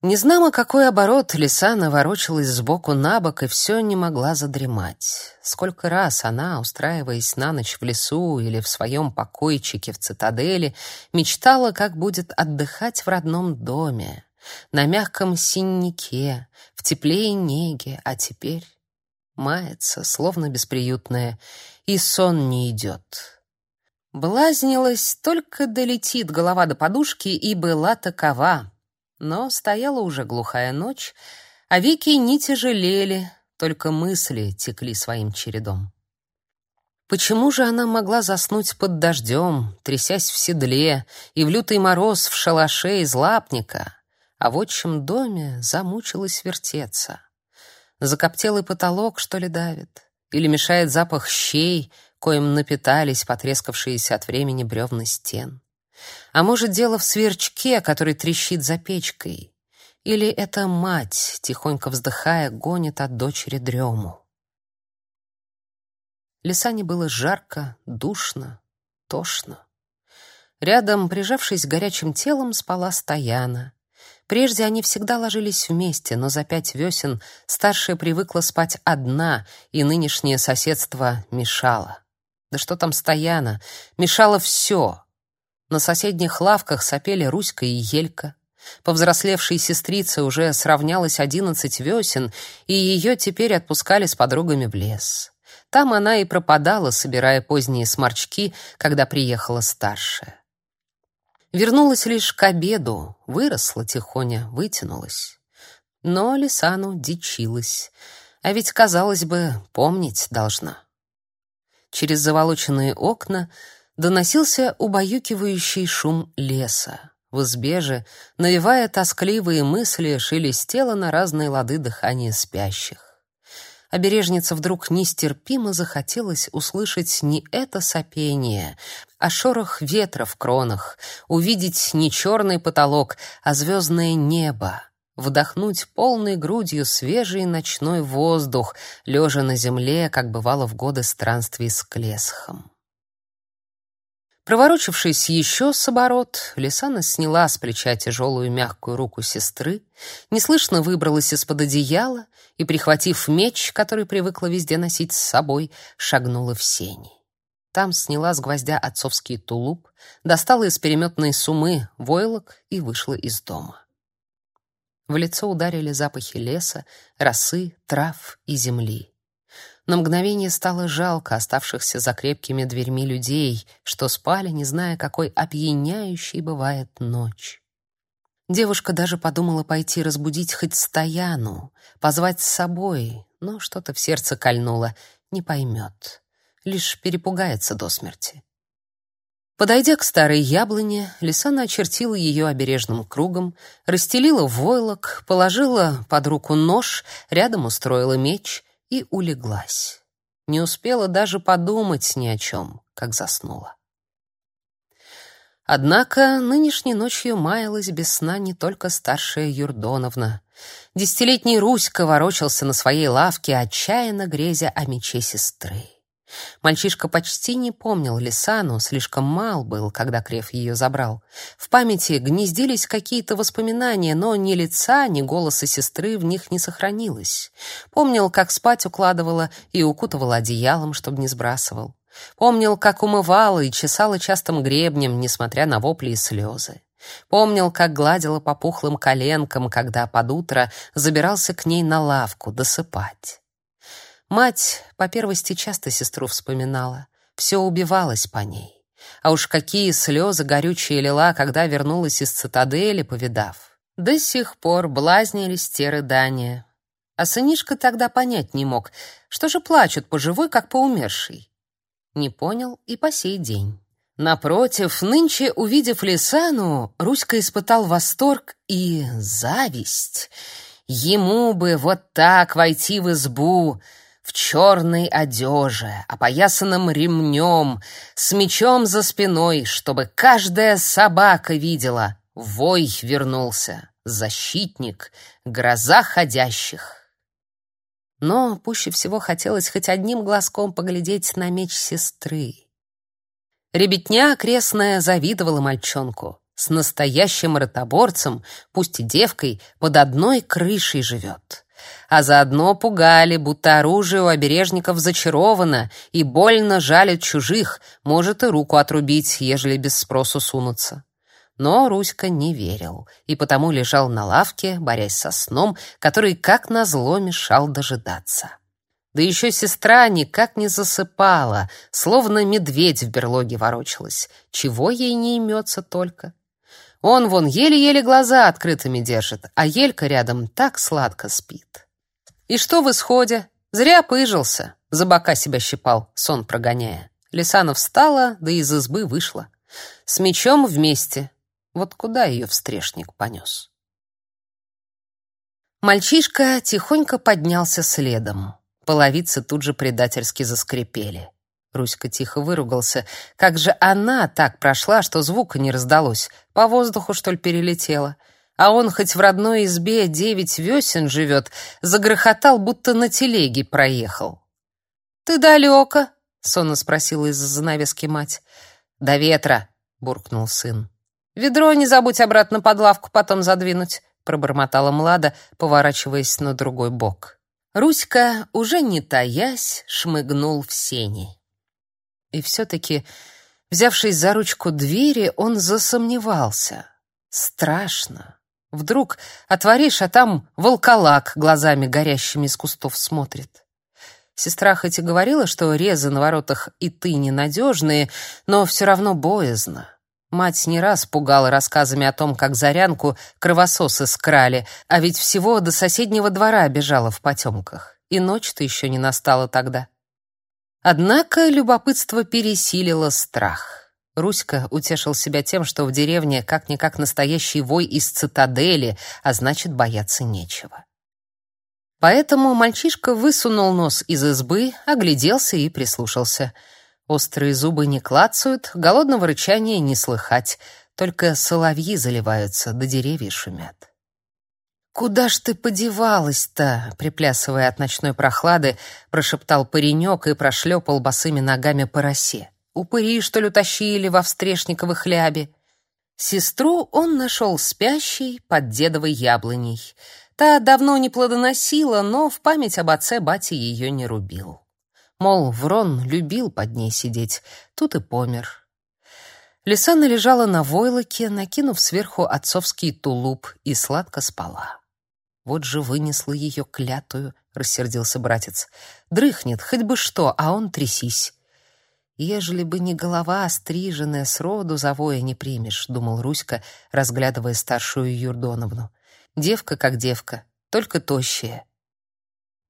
Незнамо какой оборот лиса наворочилась сбоку на бок и все не могла задремать. Сколько раз она, устраиваясь на ночь в лесу или в своем покойчике в цитадели, мечтала, как будет отдыхать в родном доме, на мягком синнике, в тепле и неге, а теперь мается, словно бесприютная, и сон не идет. Блазнилась, только долетит голова до подушки, и была такова — но стояла уже глухая ночь, а веки не тяжелели, только мысли текли своим чередом. Почему же она могла заснуть под дождем, трясясь в седле, и в лютый мороз в шалаше из лапника, а в отчим доме замучилась вертеться? Закоптелый потолок, что ли, давит? Или мешает запах щей, коим напитались потрескавшиеся от времени бревна стен? А может, дело в сверчке, который трещит за печкой? Или это мать, тихонько вздыхая, гонит от дочери дрему? Лисане было жарко, душно, тошно. Рядом, прижавшись горячим телом, спала Стояна. Прежде они всегда ложились вместе, но за пять весен старшая привыкла спать одна, и нынешнее соседство мешало. Да что там Стояна? Мешало все. На соседних лавках сопели Руська и Елька. Повзрослевшей сестрице уже сравнялось одиннадцать весен, и ее теперь отпускали с подругами в лес. Там она и пропадала, собирая поздние сморчки, когда приехала старшая. Вернулась лишь к обеду, выросла тихоня, вытянулась. Но Лисану дичилась, а ведь, казалось бы, помнить должна. Через заволоченные окна доносился убаюкивающий шум леса. В избе же, навевая тоскливые мысли, шелестело на разные лады дыхание спящих. Обережница вдруг нестерпимо захотелось услышать не это сопение, а шорох ветра в кронах, увидеть не черный потолок, а звездное небо, вдохнуть полной грудью свежий ночной воздух, лежа на земле, как бывало в годы странствий с Клесхом. Проворочившись еще с оборот, Лисана сняла с плеча тяжелую мягкую руку сестры, неслышно выбралась из-под одеяла и, прихватив меч, который привыкла везде носить с собой, шагнула в сени. Там сняла с гвоздя отцовский тулуп, достала из переметной сумы войлок и вышла из дома. В лицо ударили запахи леса, росы, трав и земли. На мгновение стало жалко оставшихся за крепкими дверьми людей, что спали, не зная, какой опьяняющей бывает ночь. Девушка даже подумала пойти разбудить хоть Стояну, позвать с собой, но что-то в сердце кольнуло, не поймет, лишь перепугается до смерти. Подойдя к старой яблоне, Лисана очертила ее обережным кругом, расстелила войлок, положила под руку нож, рядом устроила меч и улеглась. Не успела даже подумать ни о чем, как заснула. Однако нынешней ночью маялась без сна не только старшая Юрдоновна. Десятилетний Руська ворочался на своей лавке, отчаянно грезя о мече сестры. Мальчишка почти не помнил Лисану, слишком мал был, когда Крев ее забрал. В памяти гнездились какие-то воспоминания, но ни лица, ни голоса сестры в них не сохранилось. Помнил, как спать укладывала и укутывала одеялом, чтобы не сбрасывал. Помнил, как умывала и чесала частым гребнем, несмотря на вопли и слезы. Помнил, как гладила по пухлым коленкам, когда под утро забирался к ней на лавку досыпать. Мать по первости часто сестру вспоминала, все убивалась по ней. А уж какие слезы горючие лила, когда вернулась из цитадели, повидав. До сих пор блазнились те рыдания. А сынишка тогда понять не мог, что же плачут по живой, как по умершей. Не понял и по сей день. Напротив, нынче, увидев Лисану, Руська испытал восторг и зависть. Ему бы вот так войти в избу, в черной одежде, опоясанном ремнем, с мечом за спиной, чтобы каждая собака видела. Вой вернулся, защитник, гроза ходящих. Но пуще всего хотелось хоть одним глазком поглядеть на меч сестры. Ребятня окрестная завидовала мальчонку. с настоящим ротоборцем, пусть и девкой, под одной крышей живет. А заодно пугали, будто оружие у обережников зачаровано и больно жалит чужих, может и руку отрубить, ежели без спросу сунутся. Но Руська не верил и потому лежал на лавке, борясь со сном, который как назло мешал дожидаться. Да еще сестра никак не засыпала, словно медведь в берлоге ворочалась. Чего ей не имется только? Он вон еле-еле глаза открытыми держит, а Елька рядом так сладко спит. И что в исходе? Зря пыжился, за бока себя щипал, сон прогоняя. Лисана встала, да из избы вышла. С мечом вместе. Вот куда ее встрешник понес? Мальчишка тихонько поднялся следом. Половицы тут же предательски заскрипели. Руська тихо выругался. Как же она так прошла, что звука не раздалось? По воздуху, что ли, перелетела? А он хоть в родной избе девять весен живет, загрохотал, будто на телеге проехал. «Ты далеко?» — сонно спросила из-за занавески мать. «До ветра», — буркнул сын. «Ведро не забудь обратно под лавку потом задвинуть», — пробормотала Млада, поворачиваясь на другой бок. Руська, уже не таясь, шмыгнул в сени. И все-таки, взявшись за ручку двери, он засомневался. Страшно. Вдруг отворишь, а там волколак глазами горящими из кустов смотрит. Сестра хоть и говорила, что резы на воротах и ты ненадежные, но все равно боязно. Мать не раз пугала рассказами о том, как Зарянку кровососы скрали, а ведь всего до соседнего двора бежала в потемках. И ночь-то еще не настала тогда. Однако любопытство пересилило страх. Руська утешил себя тем, что в деревне как-никак настоящий вой из цитадели, а значит, бояться нечего. Поэтому мальчишка высунул нос из избы, огляделся и прислушался. Острые зубы не клацают, голодного рычания не слыхать, только соловьи заливаются, да деревья шумят. «Куда ж ты подевалась-то?» — приплясывая от ночной прохлады, прошептал паренек и прошлепал босыми ногами по росе. «Упыри, что ли, утащили во встрешниковой хлябе?» Сестру он нашел спящей под дедовой яблоней. Та давно не плодоносила, но в память об отце батя ее не рубил. Мол, Врон любил под ней сидеть, тут и помер. Лисана лежала на войлоке, накинув сверху отцовский тулуп, и сладко спала. Вот же вынесла ее клятую, рассердился братец. Дрыхнет, хоть бы что, а он трясись. Ежели бы не голова остриженная, сроду завоя не примешь, думал Руська, разглядывая старшую Юрдоновну. Девка как девка, только тощая.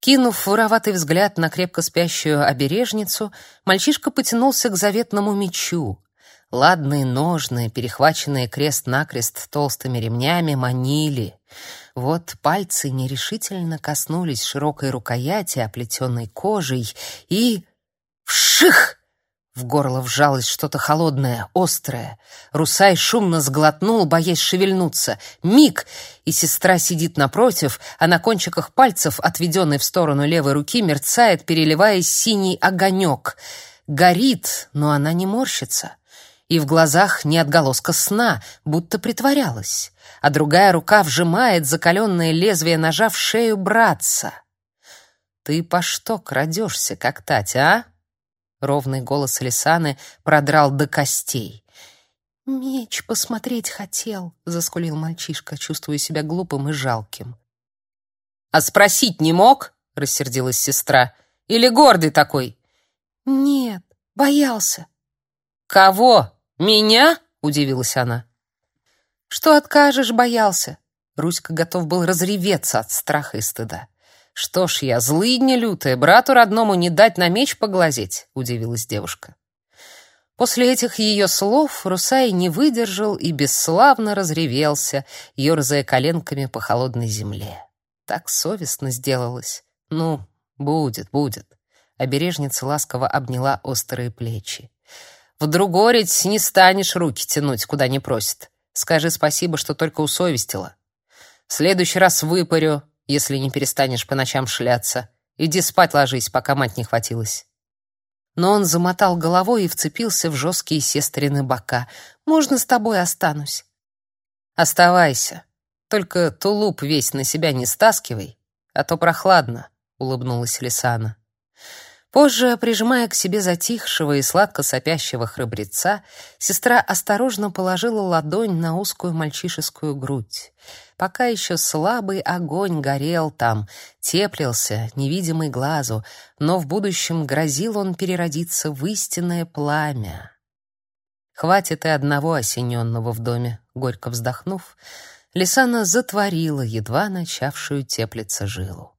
Кинув вороватый взгляд на крепко спящую обережницу, мальчишка потянулся к заветному мечу. Ладные ножны, перехваченные крест-накрест толстыми ремнями, манили. Вот пальцы нерешительно коснулись широкой рукояти, оплетенной кожей, и... Вших! В горло вжалось что-то холодное, острое. Русай шумно сглотнул, боясь шевельнуться. Миг, и сестра сидит напротив, а на кончиках пальцев, отведенной в сторону левой руки, мерцает, переливаясь синий огонек. Горит, но она не морщится и в глазах не отголоска сна, будто притворялась, а другая рука вжимает закаленное лезвие ножа в шею братца. «Ты по что крадешься, как Татя, а?» Ровный голос Лисаны продрал до костей. «Меч посмотреть хотел», — заскулил мальчишка, чувствуя себя глупым и жалким. «А спросить не мог?» — рассердилась сестра. «Или гордый такой?» «Нет, боялся». «Кого?» «Меня?» — удивилась она. «Что откажешь, боялся?» Руська готов был разреветься от страха и стыда. «Что ж я, злыдня лютая, брату родному не дать на меч поглазеть?» — удивилась девушка. После этих ее слов Русай не выдержал и бесславно разревелся, ерзая коленками по холодной земле. Так совестно сделалось. «Ну, будет, будет». Обережница ласково обняла острые плечи. В другорить не станешь руки тянуть, куда не просит. Скажи спасибо, что только усовестила. В следующий раз выпарю, если не перестанешь по ночам шляться. Иди спать ложись, пока мать не хватилась. Но он замотал головой и вцепился в жесткие сестрины бока. «Можно с тобой останусь?» Оставайся. Только тулуп весь на себя не стаскивай, а то прохладно, улыбнулась Лисана. Позже, прижимая к себе затихшего и сладко сопящего храбреца, сестра осторожно положила ладонь на узкую мальчишескую грудь. Пока еще слабый огонь горел там, теплился, невидимый глазу, но в будущем грозил он переродиться в истинное пламя. Хватит и одного осененного в доме, горько вздохнув, Лисана затворила едва начавшую теплиться жилу.